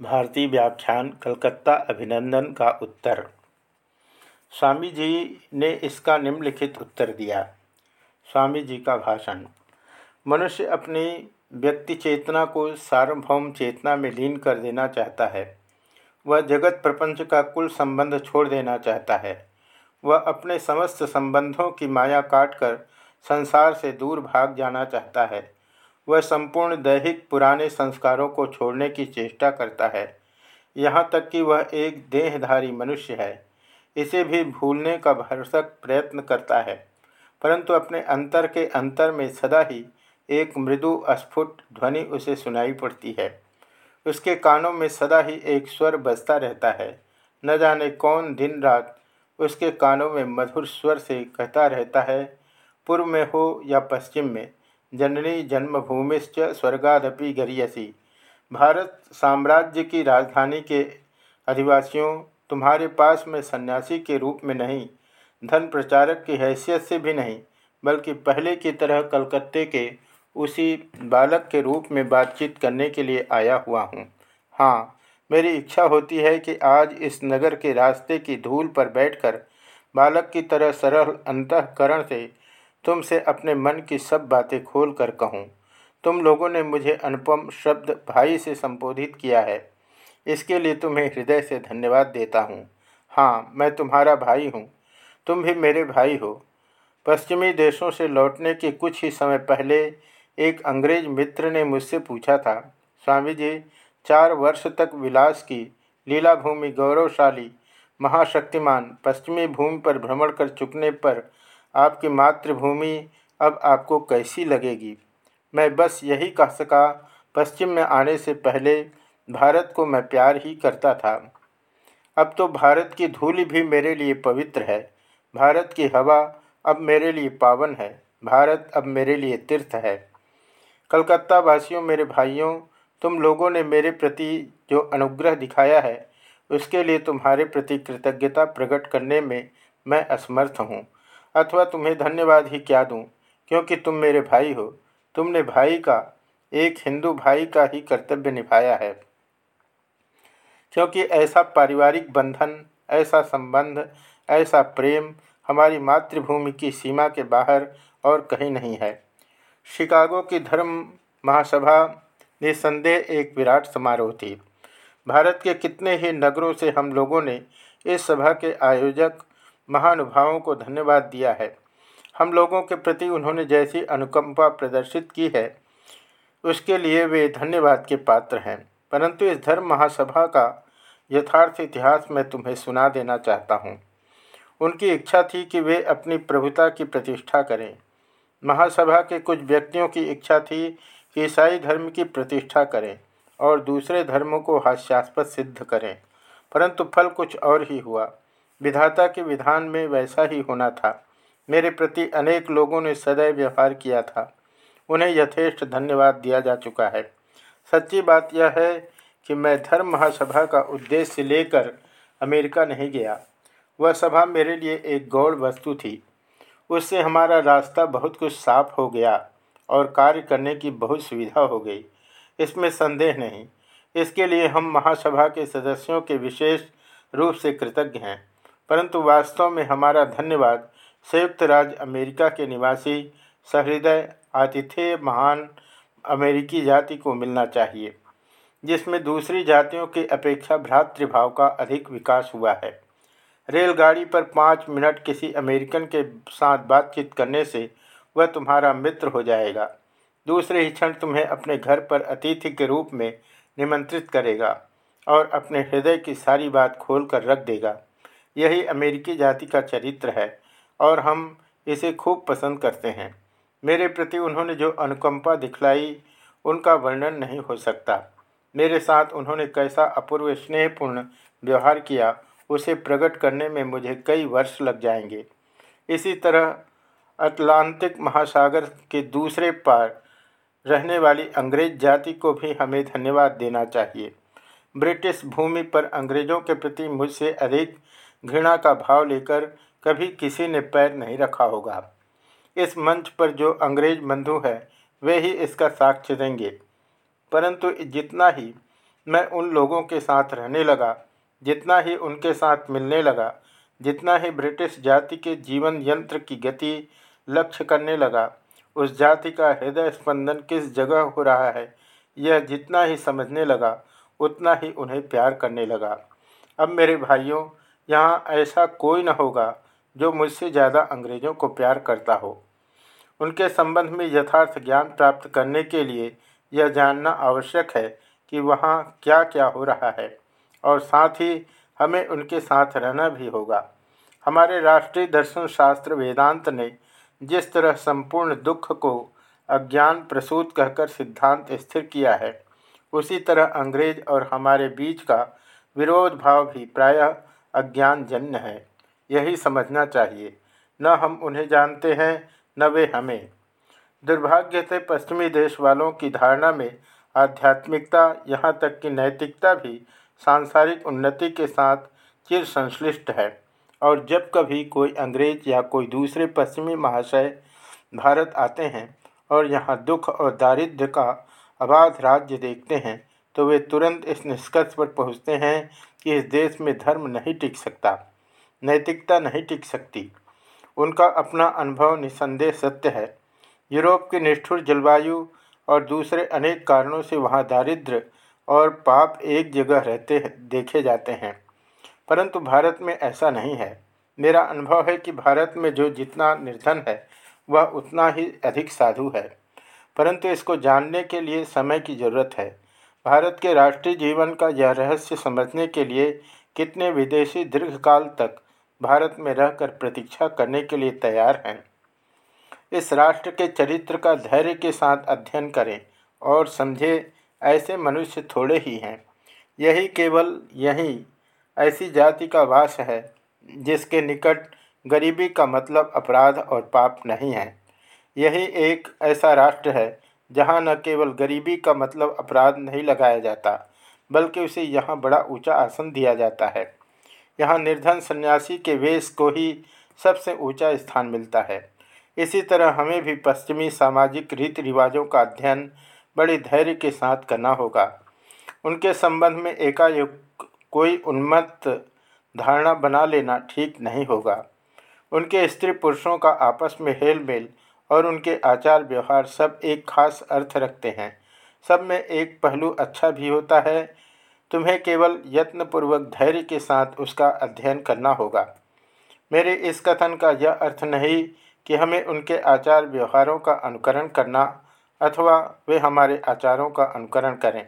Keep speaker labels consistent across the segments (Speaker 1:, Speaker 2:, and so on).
Speaker 1: भारतीय व्याख्यान, कलकत्ता अभिनंदन का उत्तर। स्वामी जी ने इसका निम्नलिखित उत्तर दिया। स्वामी जी का भाषण, मनुष्य अपनी व्यक्ति चेतना को सार्वभौम चेतना में लीन कर देना चाहता है। वह जगत प्रपंच का कुल संबंध छोड़ देना चाहता है। वह अपने समस्त संबंधों की माया काटकर संसार से दूर भाग जाना चाहता है। वह संपूर्ण दैहिक पुराने संस्कारों को छोड़ने की चेष्टा करता है। यहाँ तक कि वह एक देहधारी मनुष्य है। इसे भी भूलने का भरसक प्रयत्न करता है। परंतु अपने अंतर के अंतर में सदा ही एक मृदु अस्फुट ध्वनि उसे सुनाई पड़ती है। उसके कानों में सदा ही एक स्वर बजता रहता है। न जाने कौन दिन रात उसके कानों में मधुर स्वर से कहता रहता है, पूर्व में हो या पश्चिम में। जननी जन्मभूमिश्च स्वर्गादपि गरीयसी। भारत साम्राज्य की राजधानी के अधिवासियों, तुम्हारे पास में सन्यासी के रूप में नहीं, धन प्रचारक की हैसियत से भी नहीं, बल्कि पहले की तरह कलकत्ते के उसी बालक के रूप में बातचीत करने के लिए आया हुआ हूँ। हाँ मेरी इच्छा होती है कि आज इस नगर के रास्ते की धूल पर बैठकर बालक की तरह सरल अंतकरण से तुमसे अपने मन की सब बातें खोल कर कहूँ। तुम लोगों ने मुझे अनुपम शब्द भाई से संबोधित किया है। इसके लिए तुम्हें हृदय से धन्यवाद देता हूँ। हाँ मैं तुम्हारा भाई हूँ। तुम भी मेरे भाई हो। पश्चिमी देशों से लौटने के कुछ ही समय पहले एक अंग्रेज़ मित्र ने मुझसे पूछा था, स्वामी जी, चार वर्ष तक विलास की लीला भूमि गौरवशाली, महाशक्तिमान पश्चिमी भूमि पर भ्रमण कर चुकने पर आपकी मातृभूमि अब आपको कैसी लगेगी? मैं बस यही कह सका, पश्चिम में आने से पहले भारत को मैं प्यार ही करता था। अब तो भारत की धूल भी मेरे लिए पवित्र है। भारत की हवा अब मेरे लिए पावन है। भारत अब मेरे लिए तीर्थ है। कलकत्ता वासियों मेरे भाइयों, तुम लोगों ने मेरे प्रति जो अनुग्रह दिखाया है, उसके लिए तुम्हारे प्रति कृतज्ञता प्रकट करने में मैं असमर्थ हूँ। अथवा तुम्हें धन्यवाद ही क्या दूँ? क्योंकि तुम मेरे भाई हो। तुमने भाई का, एक हिंदू भाई का ही कर्तव्य निभाया है। क्योंकि ऐसा पारिवारिक बंधन, ऐसा संबंध, ऐसा प्रेम हमारी मातृभूमि की सीमा के बाहर और कहीं नहीं है। शिकागो की धर्म महासभा निसंदेह एक विराट समारोह थी। भारत के कितने ही नगरों से हम लोगों ने इस सभा के आयोजक महानुभावों को धन्यवाद दिया है। हम लोगों के प्रति उन्होंने जैसी अनुकंपा प्रदर्शित की है, उसके लिए वे धन्यवाद के पात्र हैं। परंतु इस धर्म महासभा का यथार्थ इतिहास मैं तुम्हें सुना देना चाहता हूँ। उनकी इच्छा थी कि वे अपनी प्रभुता की प्रतिष्ठा करें। महासभा के कुछ व्यक्तियों की इच्छा थी कि ईसाई धर्म की प्रतिष्ठा करें और दूसरे धर्मों को हास्यास्पद सिद्ध करें, परंतु फल कुछ और ही हुआ। विधाता के विधान में वैसा ही होना था। मेरे प्रति अनेक लोगों ने सदैव व्यवहार किया था। उन्हें यथेष्ट धन्यवाद दिया जा चुका है। सच्ची बात यह है कि मैं धर्म महासभा का उद्देश्य लेकर अमेरिका नहीं गया। वह सभा मेरे लिए एक गौड़ वस्तु थी। उससे हमारा रास्ता बहुत कुछ साफ़ हो गया और कार्य करने की बहुत सुविधा हो गई। इसमें संदेह नहीं। इसके लिए हम महासभा के सदस्यों के विशेष रूप से कृतज्ञ हैं। परंतु वास्तव में हमारा धन्यवाद। संयुक्त राज्य अमेरिका के निवासी सहृदय आतिथेय महान अमेरिकी जाति को मिलना चाहिए, जिसमें दूसरी जातियों की अपेक्षा भ्रातृभाव का अधिक विकास हुआ है। रेलगाड़ी पर पाँच मिनट किसी अमेरिकन के साथ बातचीत करने से वह तुम्हारा मित्र हो जाएगा। दूसरे ही क्षण तुम्हें अपने घर पर अतिथि के रूप में निमंत्रित करेगा और अपने हृदय की सारी बात खोल कर रख देगा। यही अमेरिकी जाति का चरित्र है और हम इसे खूब पसंद करते हैं। मेरे प्रति उन्होंने जो अनुकंपा दिखलाई, उनका वर्णन नहीं हो सकता। मेरे साथ उन्होंने कैसा अपूर्व स्नेहपूर्ण व्यवहार किया, उसे प्रकट करने में मुझे कई वर्ष लग जाएँगे। इसी तरह अटलांटिक महासागर के दूसरे पार रहने वाली अंग्रेज़ जाति को भी हमें धन्यवाद देना चाहिए। ब्रिटिश भूमि पर अंग्रेज़ों के प्रति मुझसे अधिक घृणा का भाव लेकर कभी किसी ने पैर नहीं रखा होगा। इस मंच पर जो अंग्रेज़ बंधु है, वे ही इसका साक्ष्य देंगे। परंतु जितना ही मैं उन लोगों के साथ रहने लगा, जितना ही उनके साथ मिलने लगा, जितना ही ब्रिटिश जाति के जीवन यंत्र की गति लक्ष्य करने लगा, उस जाति का हृदय स्पंदन किस जगह हो रहा है, यह जितना ही समझने लगा, उतना ही उन्हें प्यार करने लगा। अब मेरे भाइयों यहाँ ऐसा कोई न होगा जो मुझसे ज़्यादा अंग्रेज़ों को प्यार करता हो। उनके संबंध में यथार्थ ज्ञान प्राप्त करने के लिए यह जानना आवश्यक है कि वहाँ क्या क्या हो रहा है, और साथ ही हमें उनके साथ रहना भी होगा। हमारे राष्ट्रीय दर्शन शास्त्र वेदांत ने जिस तरह संपूर्ण दुख को अज्ञान प्रसूत कहकर सिद्धांत स्थिर किया है, उसी तरह अंग्रेज़ और हमारे बीच का विरोध भाव भी प्रायः अज्ञानजन्य है। यही समझना चाहिए। न हम उन्हें जानते हैं, न वे हमें। दुर्भाग्य से पश्चिमी देश वालों की धारणा में आध्यात्मिकता, यहाँ तक कि नैतिकता भी सांसारिक उन्नति के साथ चिर संश्लिष्ट है। और जब कभी कोई अंग्रेज़ या कोई दूसरे पश्चिमी महाशय भारत आते हैं और यहाँ दुख और दारिद्र्य का अबाध राज्य देखते हैं तो वे तुरंत इस निष्कर्ष पर पहुँचते हैं कि इस देश में धर्म नहीं टिक सकता, नैतिकता नहीं टिक सकती। उनका अपना अनुभव निसंदेह सत्य है। यूरोप की निष्ठुर जलवायु और दूसरे अनेक कारणों से वहाँ दारिद्र और पाप एक जगह रहते देखे जाते हैं। परंतु भारत में ऐसा नहीं है। मेरा अनुभव है कि भारत में जो जितना निर्धन है, वह उतना ही अधिक साधु है। परंतु इसको जानने के लिए समय की ज़रूरत है। भारत के राष्ट्रीय जीवन का यह रहस्य समझने के लिए कितने विदेशी दीर्घकाल तक भारत में रहकर प्रतीक्षा करने के लिए तैयार हैं। इस राष्ट्र के चरित्र का धैर्य के साथ अध्ययन करें और समझें, ऐसे मनुष्य थोड़े ही हैं। यही केवल यही ऐसी जाति का वास है, जिसके निकट गरीबी का मतलब अपराध और पाप नहीं है। यही एक ऐसा राष्ट्र है जहाँ न केवल गरीबी का मतलब अपराध नहीं लगाया जाता, बल्कि उसे यहाँ बड़ा ऊँचा आसन दिया जाता है। यहाँ निर्धन सन्यासी के वेश को ही सबसे ऊँचा स्थान मिलता है। इसी तरह हमें भी पश्चिमी सामाजिक रीति रिवाजों का अध्ययन बड़े धैर्य के साथ करना होगा। उनके संबंध में एकाएक कोई उन्मत्त धारणा बना लेना ठीक नहीं होगा। उनके स्त्री पुरुषों का आपस में हेल मेल और उनके आचार व्यवहार सब एक खास अर्थ रखते हैं। सब में एक पहलू अच्छा भी होता है। तुम्हें केवल यत्नपूर्वक धैर्य के साथ उसका अध्ययन करना होगा। मेरे इस कथन का यह अर्थ नहीं कि हमें उनके आचार व्यवहारों का अनुकरण करना अथवा वे हमारे आचारों का अनुकरण करें।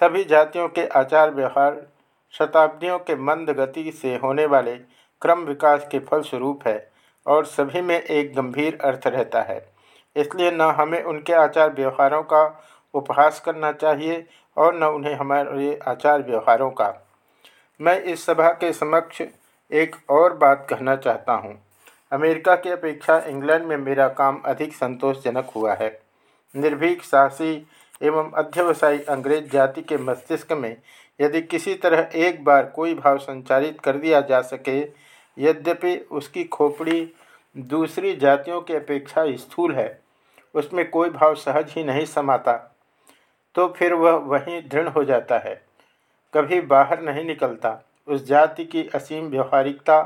Speaker 1: सभी जातियों के आचार व्यवहार शताब्दियों के मंद गति से होने वाले क्रम विकास के फलस्वरूप है। और सभी में एक गंभीर अर्थ रहता है। इसलिए न हमें उनके आचार व्यवहारों का उपहास करना चाहिए और न उन्हें हमारे आचार व्यवहारों का। मैं इस सभा के समक्ष एक और बात कहना चाहता हूँ। अमेरिका की अपेक्षा इंग्लैंड में मेरा काम अधिक संतोषजनक हुआ है। निर्भीक साहसी एवं अध्यवसायी अंग्रेज़ जाति के मस्तिष्क में यदि किसी तरह एक बार कोई भाव संचारित कर दिया जा सके यद्यपि उसकी खोपड़ी दूसरी जातियों की अपेक्षा स्थूल है, उसमें कोई भाव सहज ही नहीं समाता तो फिर वह वहीं दृढ़ हो जाता है। कभी बाहर नहीं निकलता। उस जाति की असीम व्यवहारिकता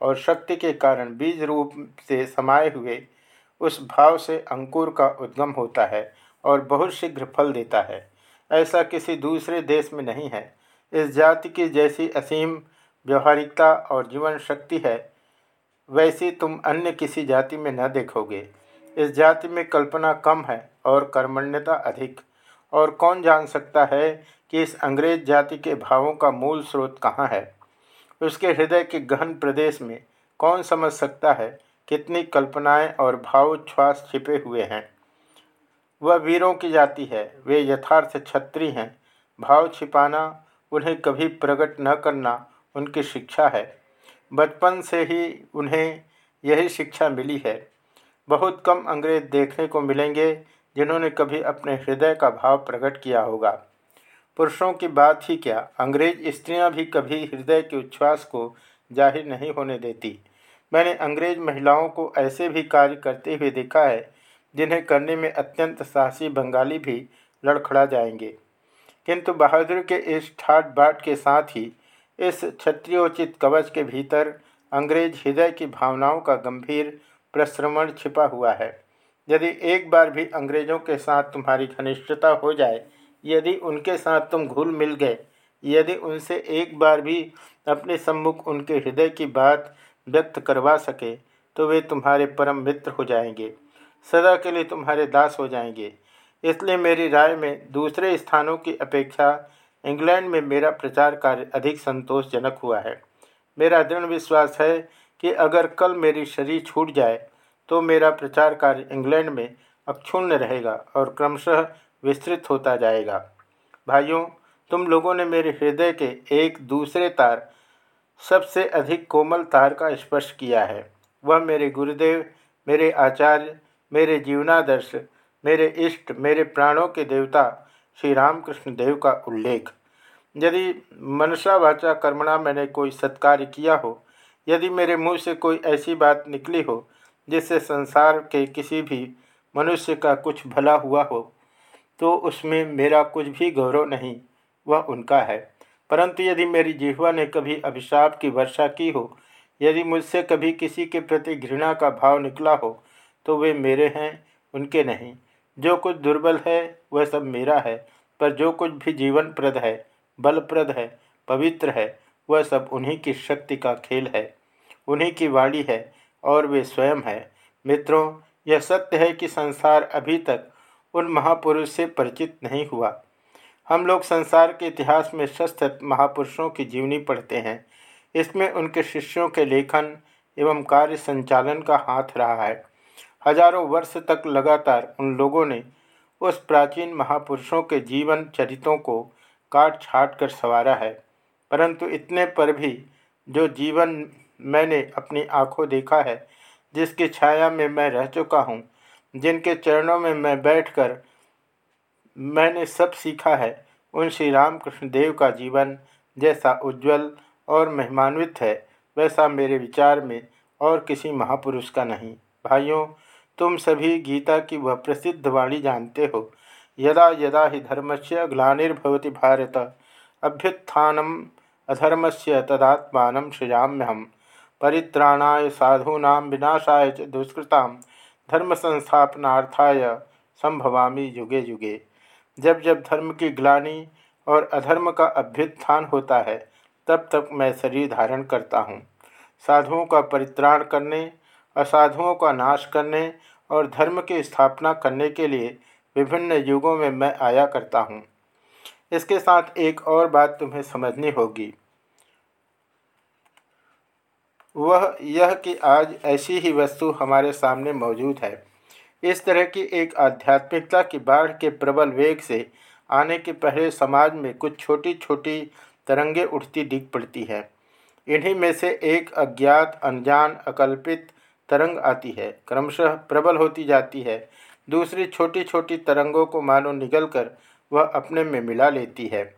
Speaker 1: और शक्ति के कारण बीज रूप से समाये हुए उस भाव से अंकुर का उद्गम होता है और बहुत शीघ्र फल देता है। ऐसा किसी दूसरे देश में नहीं है। इस जाति की जैसी असीम व्यवहारिकता और जीवन शक्ति है, वैसी तुम अन्य किसी जाति में न देखोगे। इस जाति में कल्पना कम है और कर्मण्यता अधिक। और कौन जान सकता है कि इस अंग्रेज़ जाति के भावों का मूल स्रोत कहाँ है? उसके हृदय के गहन प्रदेश में कौन समझ सकता है कितनी कल्पनाएँ और भावोच्छ्वास छिपे हुए हैं? वह वीरों की जाति है, वे यथार्थ छत्री हैं। भाव छिपाना, उन्हें कभी प्रकट न करना उनकी शिक्षा है। बचपन से ही उन्हें यही शिक्षा मिली है। बहुत कम अंग्रेज़ देखने को मिलेंगे जिन्होंने कभी अपने हृदय का भाव प्रकट किया होगा। पुरुषों की बात ही क्या? अंग्रेज़ स्त्रियाँ भी कभी हृदय के उच्छ्वास को ज़ाहिर नहीं होने देती। मैंने अंग्रेज़ महिलाओं को ऐसे भी कार्य करते हुए देखा है, जिन्हें करने में अत्यंत साहसी बंगाली भी लड़खड़ा जाएँगे। किंतु बहादुर के इस ठाट बाट के साथ ही इस क्षत्रियोचित कवच के भीतर अंग्रेज़ हृदय की भावनाओं का गंभीर प्रश्रवण छिपा हुआ है। यदि एक बार भी अंग्रेज़ों के साथ तुम्हारी घनिष्ठता हो जाए, यदि उनके साथ तुम घुल मिल गए, यदि उनसे एक बार भी अपने सम्मुख उनके हृदय की बात व्यक्त करवा सके तो वे तुम्हारे परम मित्र हो जाएँगे। सदा के लिए तुम्हारे दास हो जाएँगे। इसलिए मेरी राय में दूसरे स्थानों की अपेक्षा इंग्लैंड में मेरा प्रचार कार्य अधिक संतोषजनक हुआ है। मेरा दृढ़ विश्वास है कि अगर कल मेरी शरीर छूट जाए तो मेरा प्रचार कार्य इंग्लैंड में अक्षुण्ण रहेगा और क्रमशः विस्तृत होता जाएगा। भाइयों, तुम लोगों ने मेरे हृदय के एक दूसरे तार, सबसे अधिक कोमल तार का स्पर्श किया है। वह मेरे गुरुदेव, मेरे आचार्य, मेरे जीवनादर्श, मेरे इष्ट, मेरे प्राणों के देवता श्री रामकृष्ण देव का उल्लेख। यदि मनसा वाचा कर्मणा मैंने कोई सत्कार्य किया हो, यदि मेरे मुँह से कोई ऐसी बात निकली हो, जिससे संसार के किसी भी मनुष्य का कुछ भला हुआ हो तो उसमें मेरा कुछ भी गौरव नहीं, वह उनका है। परंतु यदि मेरी जिहवा ने कभी अभिशाप की वर्षा की हो, यदि मुझसे कभी किसी के प्रति घृणा का भाव निकला हो तो वे मेरे हैं, उनके नहीं। जो कुछ दुर्बल है, वह सब मेरा है, पर जो कुछ भी जीवनप्रद है, बलप्रद है, पवित्र है, वह सब उन्हीं की शक्ति का खेल है, उन्हीं की वाणी है, और वे स्वयं है। मित्रों, यह सत्य है कि संसार अभी तक उन महापुरुष से परिचित नहीं हुआ। हम लोग संसार के इतिहास में शस्त्र महापुरुषों की जीवनी पढ़ते हैं। इसमें उनके शिष्यों के लेखन एवं कार्य संचालन का हाथ रहा है। हज़ारों वर्ष तक लगातार उन लोगों ने उस प्राचीन महापुरुषों के जीवन चरितों को काट छाट कर संवारा है। परंतु इतने पर भी जो जीवन मैंने अपनी आँखों देखा है, जिसकी छाया में मैं रह चुका हूँ, जिनके चरणों में मैं बैठकर मैंने सब सीखा है, उन श्री रामकृष्ण देव का जीवन जैसा उज्जवल और महिमान्वित है, वैसा मेरे विचार में और किसी महापुरुष का नहीं। भाइयों तुम सभी गीता की वह प्रसिद्ध वाणी जानते हो। यदा यदा ही धर्म से ग्लार्भवती भारत अभ्युत्थान अधर्म से तदात्मा सृजाम्यहम। परित्राणाय साधूना विनाशाय च दुष्कृता धर्म संस्थापनार्थाय संभवामी युगे युगे। जब जब धर्म की ग्लानी और अधर्म का अभ्युत्थान होता है, तब तक मैं शरीर धारण करता हूँ। साधुओं का परित्राण करने, असाधुओं का नाश करने और धर्म की स्थापना करने के लिए विभिन्न युगों में मैं आया करता हूँ। इसके साथ एक और बात तुम्हें समझनी होगी। वह यह कि आज ऐसी ही वस्तु हमारे सामने मौजूद है। इस तरह की एक आध्यात्मिकता की बाढ़ के प्रबल वेग से आने के पहले समाज में कुछ छोटी छोटी तरंगे उठती दिख पड़ती है। इन्हीं में से एक अज्ञात, अनजान, अकल्पित तरंग आती है। क्रमशः प्रबल होती जाती है। दूसरी छोटी छोटी तरंगों को मानो निगलकर वह अपने में मिला लेती है।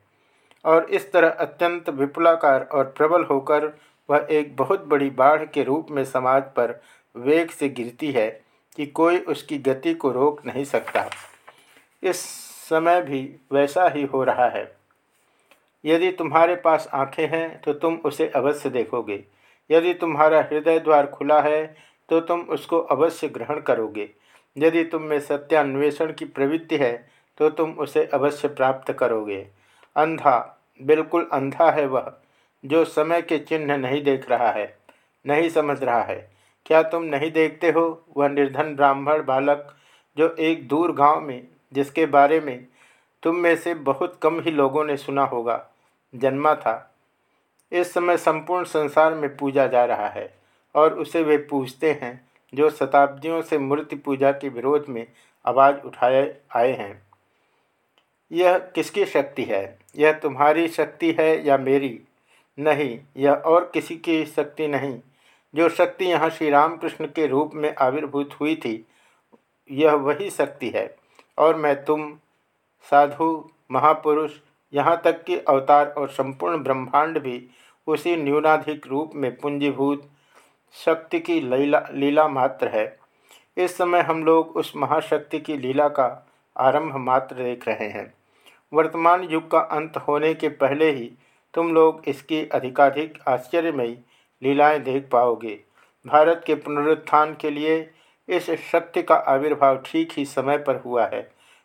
Speaker 1: और इस तरह अत्यंत विपुलाकार और प्रबल होकर वह एक बहुत बड़ी बाढ़ के रूप में समाज पर वेग से गिरती है कि कोई उसकी गति को रोक नहीं सकता। इस समय भी वैसा ही हो रहा है। यदि तुम्हारे पास आँखें हैं तो तुम उसे अवश्य देखोगे। यदि तुम्हारा हृदय द्वार खुला है तो तुम उसको अवश्य ग्रहण करोगे। यदि तुम में सत्यान्वेषण की प्रवृत्ति है तो तुम उसे अवश्य प्राप्त करोगे। अंधा, बिल्कुल अंधा है वह, जो समय के चिन्ह नहीं देख रहा है, नहीं समझ रहा है। क्या तुम नहीं देखते हो, वह निर्धन ब्राह्मण बालक, जो एक दूर गाँव में, जिसके बारे में तुम में से बहुत कम ही लोगों ने सुना होगा, जन्मा था। इस समय संपूर्ण संसार में पूजा जा रहा है। और उसे वे पूछते हैं, जो शताब्दियों से मूर्ति पूजा के विरोध में आवाज़ उठाए, आए हैं। यह किसकी शक्ति है? यह तुम्हारी शक्ति है या मेरी? नहीं, यह और किसी की शक्ति नहीं। जो शक्ति यहाँ श्री रामकृष्ण के रूप में आविर्भूत हुई थी, यह वही शक्ति है। और मैं तुम, साधु, महापुरुष, यहाँ तक कि अवतार और संपूर्ण ब्रह्मांड भी उसी न्यूनाधिक रूप में पूंजीभूत शक्ति की लीला लीला मात्र है। इस समय हम लोग उस महाशक्ति की लीला का आरंभ मात्र देख रहे हैं। वर्तमान युग का अंत होने के पहले ही तुम लोग इसकी अधिकाधिक आश्चर्यमयी लीलाएँ देख पाओगे। भारत के पुनरुत्थान के लिए इस शक्ति का आविर्भाव ठीक ही समय पर हुआ है,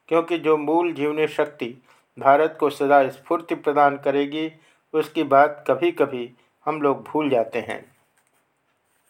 Speaker 1: क्योंकि जो मूल जीवनी शक्ति भारत को सदा स्फूर्ति प्रदान करेगी, उसकी बात कभी कभी हम लोग भूल जाते हैं।